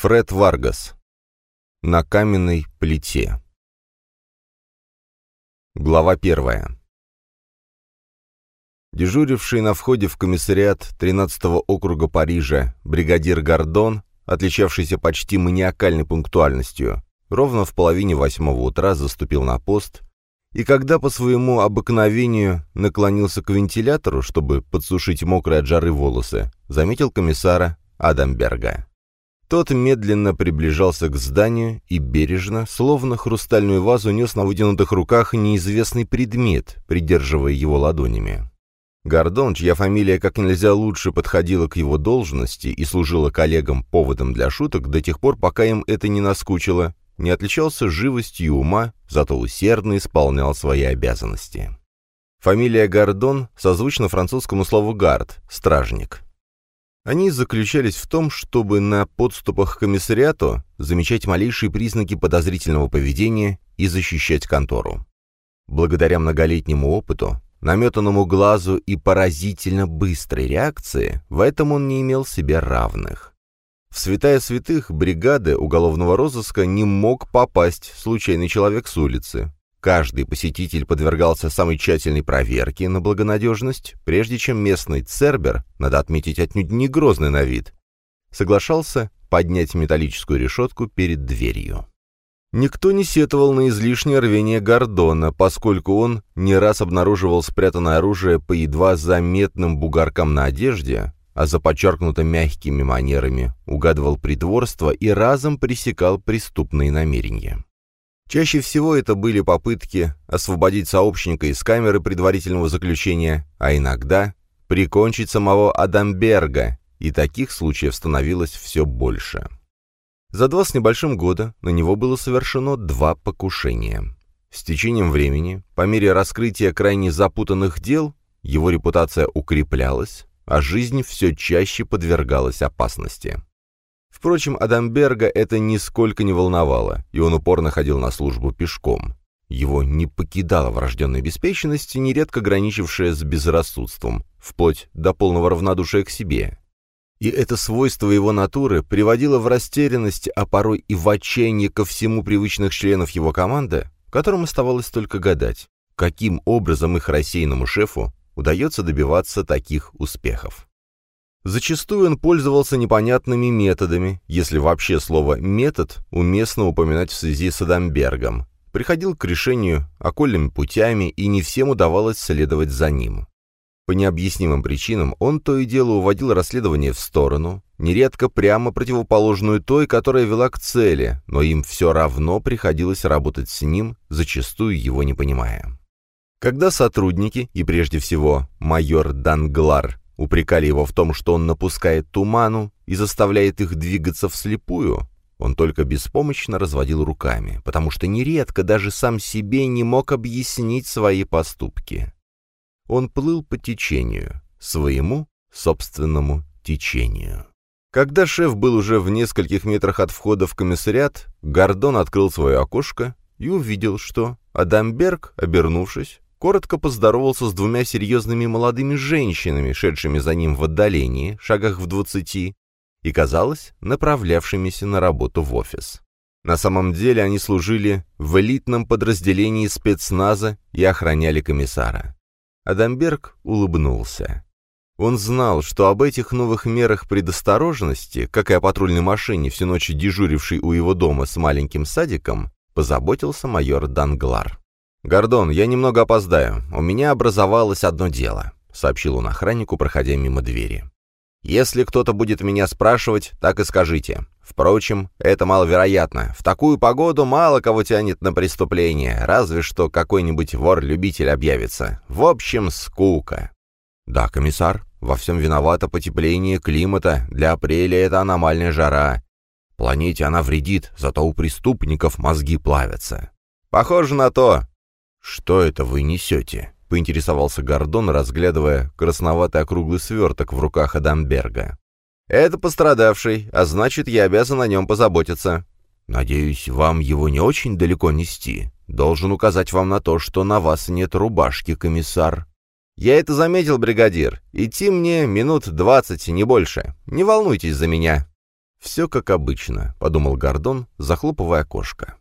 Фред Варгас. На каменной плите. Глава первая. Дежуривший на входе в комиссариат 13-го округа Парижа бригадир Гордон, отличавшийся почти маниакальной пунктуальностью, ровно в половине восьмого утра заступил на пост, и когда по своему обыкновению наклонился к вентилятору, чтобы подсушить мокрые от жары волосы, заметил комиссара Адамберга. Тот медленно приближался к зданию и бережно, словно хрустальную вазу, нес на вытянутых руках неизвестный предмет, придерживая его ладонями. Гордон, чья фамилия как нельзя лучше подходила к его должности и служила коллегам поводом для шуток до тех пор, пока им это не наскучило, не отличался живостью ума, зато усердно исполнял свои обязанности. Фамилия Гордон созвучна французскому слову «гард» — «стражник». Они заключались в том, чтобы на подступах к комиссариату замечать малейшие признаки подозрительного поведения и защищать контору. Благодаря многолетнему опыту, наметанному глазу и поразительно быстрой реакции, в этом он не имел себе равных. В святая святых бригады уголовного розыска не мог попасть случайный человек с улицы, Каждый посетитель подвергался самой тщательной проверке на благонадежность, прежде чем местный цербер, надо отметить отнюдь не грозный на вид, соглашался поднять металлическую решетку перед дверью. Никто не сетовал на излишнее рвение Гордона, поскольку он не раз обнаруживал спрятанное оружие по едва заметным бугоркам на одежде, а за подчеркнуто мягкими манерами угадывал притворство и разом пресекал преступные намерения. Чаще всего это были попытки освободить сообщника из камеры предварительного заключения, а иногда прикончить самого Адамберга, и таких случаев становилось все больше. За два с небольшим года на него было совершено два покушения. С течением времени, по мере раскрытия крайне запутанных дел, его репутация укреплялась, а жизнь все чаще подвергалась опасности. Впрочем, Адамберга это нисколько не волновало, и он упорно ходил на службу пешком. Его не покидала врожденная беспечность, нередко граничившая с безрассудством, вплоть до полного равнодушия к себе. И это свойство его натуры приводило в растерянность, а порой и в отчаяние ко всему привычных членов его команды, которым оставалось только гадать, каким образом их рассеянному шефу удается добиваться таких успехов. Зачастую он пользовался непонятными методами, если вообще слово «метод» уместно упоминать в связи с Адамбергом. Приходил к решению окольными путями, и не всем удавалось следовать за ним. По необъяснимым причинам он то и дело уводил расследование в сторону, нередко прямо противоположную той, которая вела к цели, но им все равно приходилось работать с ним, зачастую его не понимая. Когда сотрудники, и прежде всего майор Данглар, упрекали его в том, что он напускает туману и заставляет их двигаться вслепую, он только беспомощно разводил руками, потому что нередко даже сам себе не мог объяснить свои поступки. Он плыл по течению, своему собственному течению. Когда шеф был уже в нескольких метрах от входа в комиссариат, Гордон открыл свое окошко и увидел, что Адамберг, обернувшись, коротко поздоровался с двумя серьезными молодыми женщинами, шедшими за ним в отдалении, шагах в двадцати, и, казалось, направлявшимися на работу в офис. На самом деле они служили в элитном подразделении спецназа и охраняли комиссара. Адамберг улыбнулся. Он знал, что об этих новых мерах предосторожности, как и о патрульной машине, всю ночь дежурившей у его дома с маленьким садиком, позаботился майор Данглар. «Гордон, я немного опоздаю. У меня образовалось одно дело», — сообщил он охраннику, проходя мимо двери. «Если кто-то будет меня спрашивать, так и скажите. Впрочем, это маловероятно. В такую погоду мало кого тянет на преступление, разве что какой-нибудь вор-любитель объявится. В общем, скука». «Да, комиссар, во всем виновато потепление климата. Для апреля это аномальная жара. Планете она вредит, зато у преступников мозги плавятся». «Похоже на то. «Что это вы несете?» — поинтересовался Гордон, разглядывая красноватый округлый сверток в руках Адамберга. «Это пострадавший, а значит, я обязан о нем позаботиться». «Надеюсь, вам его не очень далеко нести. Должен указать вам на то, что на вас нет рубашки, комиссар». «Я это заметил, бригадир. Идти мне минут двадцать, не больше. Не волнуйтесь за меня». «Все как обычно», — подумал Гордон, захлопывая окошко.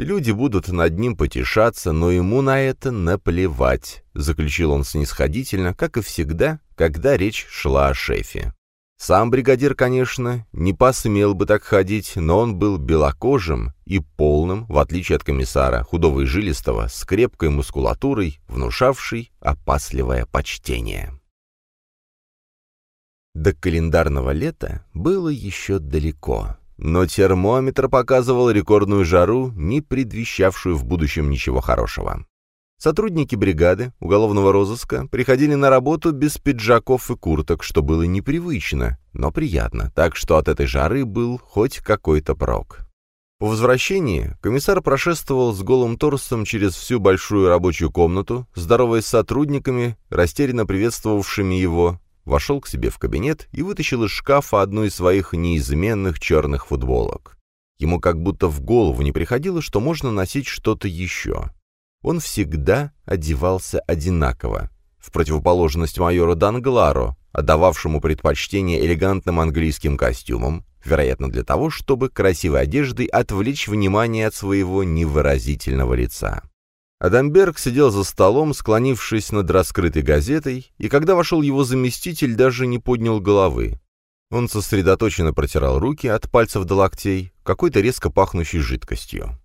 «Люди будут над ним потешаться, но ему на это наплевать», — заключил он снисходительно, как и всегда, когда речь шла о шефе. Сам бригадир, конечно, не посмел бы так ходить, но он был белокожим и полным, в отличие от комиссара, худого и жилистого, с крепкой мускулатурой, внушавшей опасливое почтение. До календарного лета было еще далеко, но термометр показывал рекордную жару, не предвещавшую в будущем ничего хорошего. Сотрудники бригады уголовного розыска приходили на работу без пиджаков и курток, что было непривычно, но приятно, так что от этой жары был хоть какой-то прок. По возвращении комиссар прошествовал с голым торсом через всю большую рабочую комнату, здороваясь с сотрудниками, растерянно приветствовавшими его, вошел к себе в кабинет и вытащил из шкафа одну из своих неизменных черных футболок. Ему как будто в голову не приходило, что можно носить что-то еще он всегда одевался одинаково, в противоположность майору Данглару, отдававшему предпочтение элегантным английским костюмам, вероятно для того, чтобы красивой одеждой отвлечь внимание от своего невыразительного лица. Адамберг сидел за столом, склонившись над раскрытой газетой, и когда вошел его заместитель, даже не поднял головы. Он сосредоточенно протирал руки от пальцев до локтей какой-то резко пахнущей жидкостью.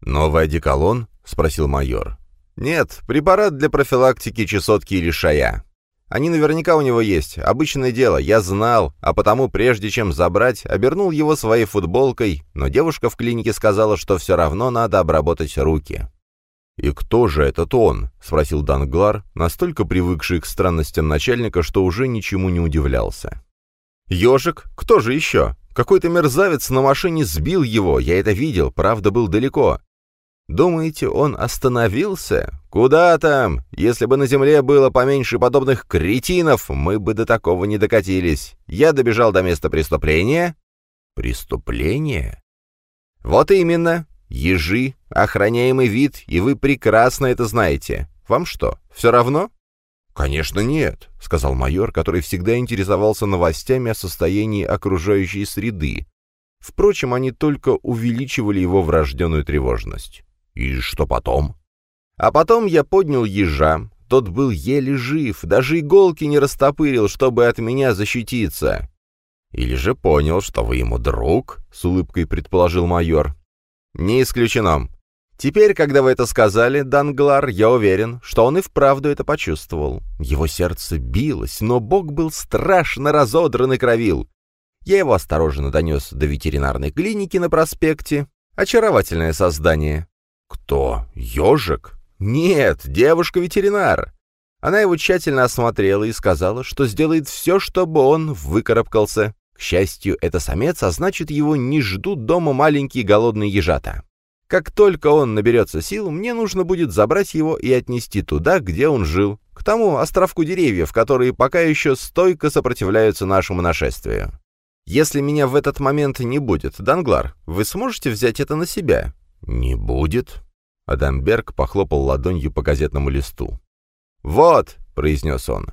«Новый одеколон?» — спросил майор. «Нет, препарат для профилактики чесотки или шая. Они наверняка у него есть. Обычное дело, я знал, а потому, прежде чем забрать, обернул его своей футболкой, но девушка в клинике сказала, что все равно надо обработать руки». «И кто же этот он?» — спросил Данглар, настолько привыкший к странностям начальника, что уже ничему не удивлялся. «Ежик? Кто же еще? Какой-то мерзавец на машине сбил его, я это видел, правда, был далеко. Думаете, он остановился? Куда там? Если бы на земле было поменьше подобных кретинов, мы бы до такого не докатились. Я добежал до места преступления. Преступление? Вот именно. Ежи, охраняемый вид, и вы прекрасно это знаете. Вам что, все равно? «Конечно нет», — сказал майор, который всегда интересовался новостями о состоянии окружающей среды. Впрочем, они только увеличивали его врожденную тревожность. «И что потом?» «А потом я поднял ежа. Тот был еле жив, даже иголки не растопырил, чтобы от меня защититься». «Или же понял, что вы ему друг?» — с улыбкой предположил майор. «Не исключено. Теперь, когда вы это сказали, Данглар, я уверен, что он и вправду это почувствовал. Его сердце билось, но бок был страшно разодран и кровил. Я его осторожно донес до ветеринарной клиники на проспекте. Очаровательное создание. «Кто? Ежик?» «Нет, девушка-ветеринар». Она его тщательно осмотрела и сказала, что сделает все, чтобы он выкарабкался. К счастью, это самец, а значит, его не ждут дома маленькие голодные ежата. Как только он наберется сил, мне нужно будет забрать его и отнести туда, где он жил, к тому островку деревьев, которые пока еще стойко сопротивляются нашему нашествию. Если меня в этот момент не будет, Данглар, вы сможете взять это на себя? «Не будет». Адамберг похлопал ладонью по газетному листу. «Вот», — произнес он.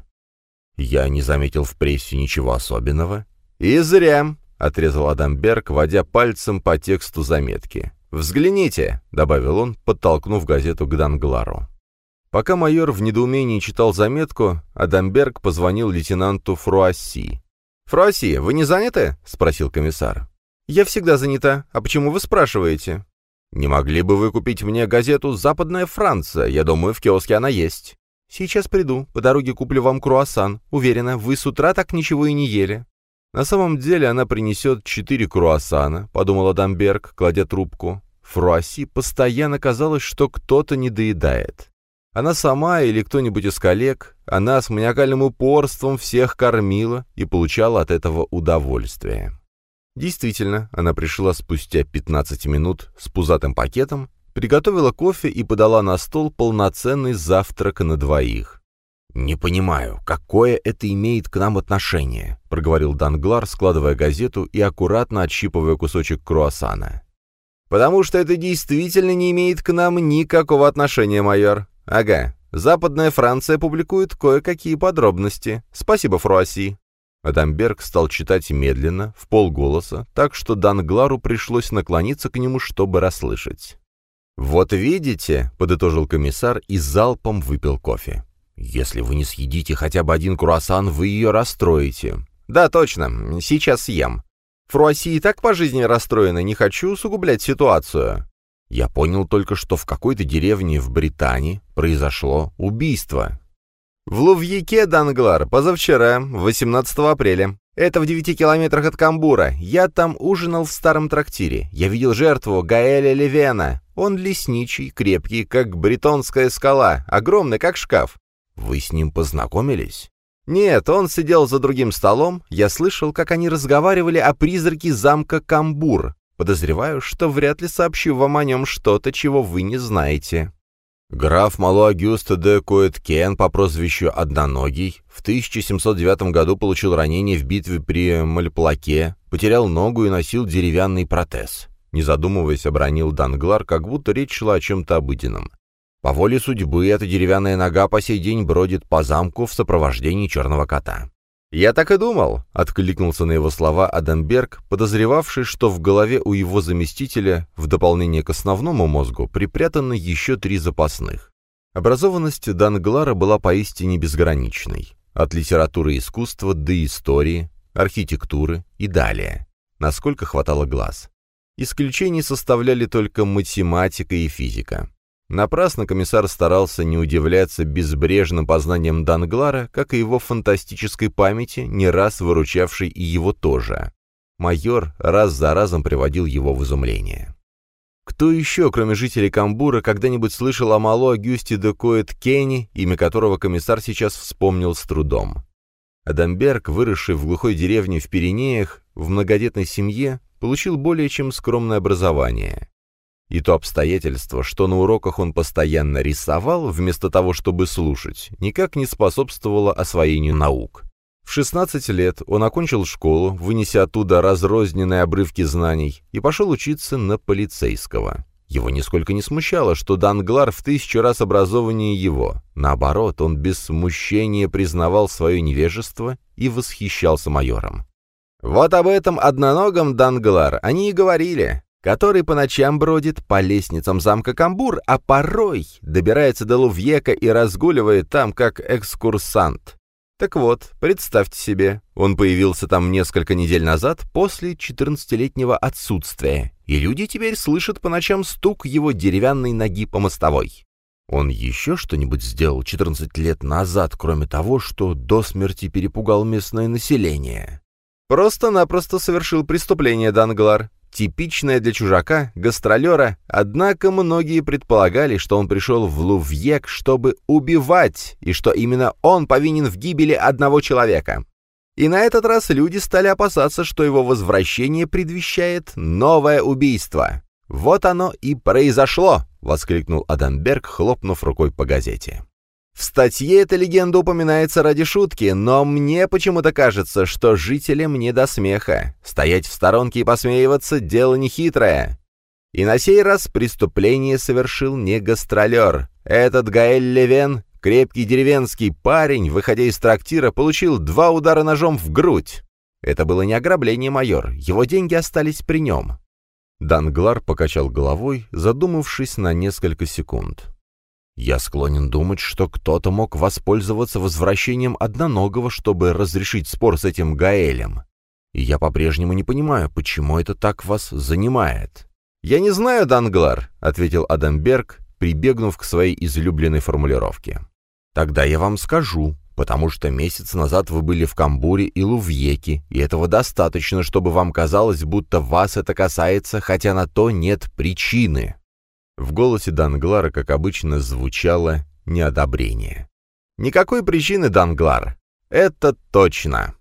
«Я не заметил в прессе ничего особенного». «И зря», — отрезал Адамберг, водя пальцем по тексту заметки. «Взгляните», — добавил он, подтолкнув газету к Данглару. Пока майор в недоумении читал заметку, Адамберг позвонил лейтенанту Фруасси. «Фруасси, вы не заняты?» — спросил комиссар. «Я всегда занята. А почему вы спрашиваете?» «Не могли бы вы купить мне газету «Западная Франция»? Я думаю, в киоске она есть». «Сейчас приду. По дороге куплю вам круассан. Уверена, вы с утра так ничего и не ели». «На самом деле она принесет четыре круассана», — подумала Дамберг, кладя трубку. Фруасси постоянно казалось, что кто-то не доедает. Она сама или кто-нибудь из коллег, она с маниакальным упорством всех кормила и получала от этого удовольствие. Действительно, она пришла спустя 15 минут с пузатым пакетом, приготовила кофе и подала на стол полноценный завтрак на двоих. «Не понимаю, какое это имеет к нам отношение?» — проговорил Данглар, складывая газету и аккуратно отщипывая кусочек круассана. «Потому что это действительно не имеет к нам никакого отношения, майор. Ага, Западная Франция публикует кое-какие подробности. Спасибо, Фруасси. Адамберг стал читать медленно, в полголоса, так что Данглару пришлось наклониться к нему, чтобы расслышать. «Вот видите», — подытожил комиссар и залпом выпил кофе. «Если вы не съедите хотя бы один круассан, вы ее расстроите». «Да, точно, сейчас съем. Фруасси и так по жизни расстроена, не хочу усугублять ситуацию». Я понял только, что в какой-то деревне в Британии произошло убийство. В Лувьяке, Данглар, позавчера, 18 апреля. Это в 9 километрах от Камбура. Я там ужинал в старом трактире. Я видел жертву Гаэля Левена. Он лесничий, крепкий, как бретонская скала, огромный, как шкаф. Вы с ним познакомились? Нет, он сидел за другим столом. Я слышал, как они разговаривали о призраке замка Камбур. Подозреваю, что вряд ли сообщу вам о нем что-то, чего вы не знаете. Граф Мало Агюста де Коэткен по прозвищу Одноногий в 1709 году получил ранение в битве при Мальплаке, потерял ногу и носил деревянный протез. Не задумываясь, обронил Данглар, как будто речь шла о чем-то обыденном. По воле судьбы эта деревянная нога по сей день бродит по замку в сопровождении черного кота. «Я так и думал», — откликнулся на его слова Адамберг, подозревавший, что в голове у его заместителя, в дополнение к основному мозгу, припрятаны еще три запасных. Образованность Данглара была поистине безграничной. От литературы и искусства до истории, архитектуры и далее. Насколько хватало глаз. Исключений составляли только математика и физика. Напрасно комиссар старался не удивляться безбрежным познаниям Данглара, как и его фантастической памяти, не раз выручавшей и его тоже. Майор раз за разом приводил его в изумление. Кто еще, кроме жителей Камбура, когда-нибудь слышал о Мало Агюсте де Коэт Кенни, имя которого комиссар сейчас вспомнил с трудом? Адамберг, выросший в глухой деревне в Пиренеях, в многодетной семье, получил более чем скромное образование. И то обстоятельство, что на уроках он постоянно рисовал, вместо того, чтобы слушать, никак не способствовало освоению наук. В 16 лет он окончил школу, вынеся оттуда разрозненные обрывки знаний, и пошел учиться на полицейского. Его нисколько не смущало, что Данглар в тысячу раз образованнее его. Наоборот, он без смущения признавал свое невежество и восхищался майором. Вот об этом одноногом Данглар они и говорили который по ночам бродит по лестницам замка Камбур, а порой добирается до Лувьека и разгуливает там как экскурсант. Так вот, представьте себе, он появился там несколько недель назад после 14-летнего отсутствия, и люди теперь слышат по ночам стук его деревянной ноги по мостовой. Он еще что-нибудь сделал 14 лет назад, кроме того, что до смерти перепугал местное население? Просто-напросто совершил преступление Данглар, типичная для чужака, гастролера, однако многие предполагали, что он пришел в Лувьек, чтобы убивать, и что именно он повинен в гибели одного человека. И на этот раз люди стали опасаться, что его возвращение предвещает новое убийство. «Вот оно и произошло!» — воскликнул Адамберг, хлопнув рукой по газете. В статье эта легенда упоминается ради шутки, но мне почему-то кажется, что жителям не до смеха. Стоять в сторонке и посмеиваться — дело нехитрое. И на сей раз преступление совершил не гастролер. Этот Гаэль Левен, крепкий деревенский парень, выходя из трактира, получил два удара ножом в грудь. Это было не ограбление, майор, его деньги остались при нем. Данглар покачал головой, задумавшись на несколько секунд. Я склонен думать, что кто-то мог воспользоваться возвращением одноногого, чтобы разрешить спор с этим Гаэлем. И я по-прежнему не понимаю, почему это так вас занимает. «Я не знаю, Данглар», — ответил Адамберг, прибегнув к своей излюбленной формулировке. «Тогда я вам скажу, потому что месяц назад вы были в Камбуре и Лувьеке, и этого достаточно, чтобы вам казалось, будто вас это касается, хотя на то нет причины». В голосе Данглара, как обычно, звучало неодобрение. «Никакой причины, Данглар. Это точно!»